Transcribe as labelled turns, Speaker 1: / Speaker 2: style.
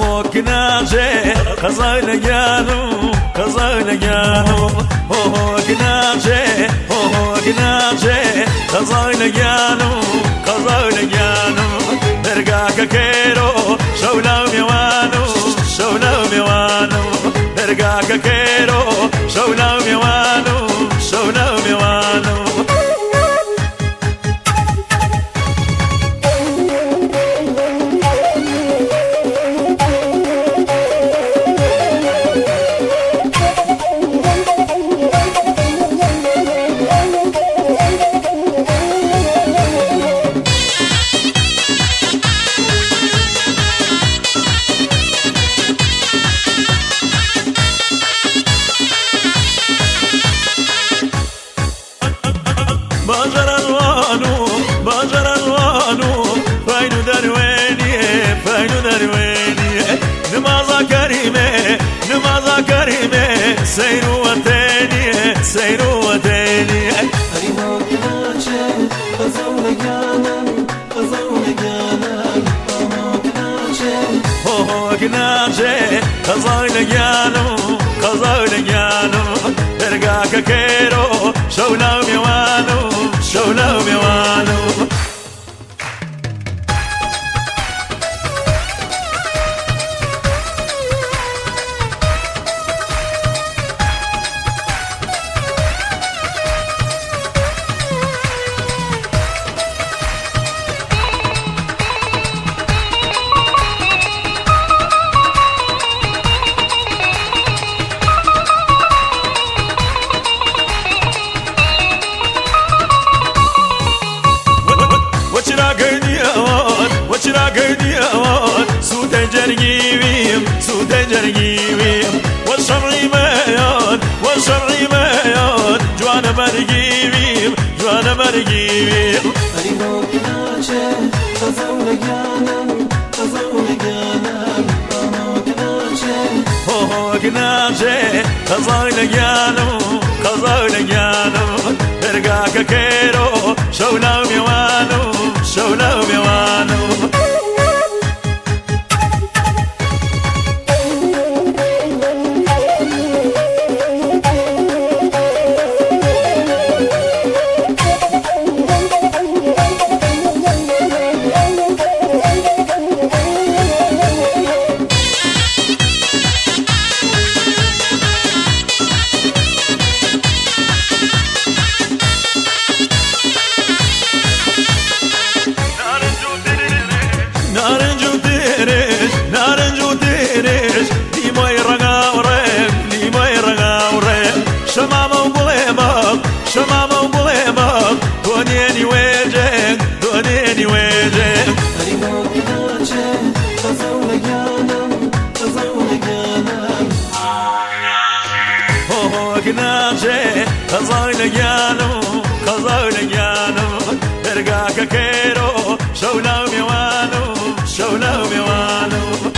Speaker 1: ho günace kazayla geldim kazayla geldim ho ho günace ho kazayla geldim kazayla geldim erga kakero باجرانوانو باجرانوانو فاينو درويني فاينو درويني نمازا كريمة نمازا كريمة سيرو وتاني سيرو وتاني
Speaker 2: هريمو كناچه قزون گانم قزون گانم آمو كناچه
Speaker 1: هو هو كناجي قزاي لجانو قزاي لجانو te quiero, solo mi amado, solo mi amado. جرقيويم سود جرقيويم والشرعي ميان والشرعي ميان جوانا برقيويم جوان برقيويم
Speaker 2: قريبا كناشه تزو لقانم تزو لقانم قاما كناشه
Speaker 1: هو هو كناشه تزو لقانم تزو لقانم ترقاك كيرو شولو ميوانو شولو ميوانو Magnate, Kazanagano, Kazanagano, Bergaka Kero, Show now me one, show now na one.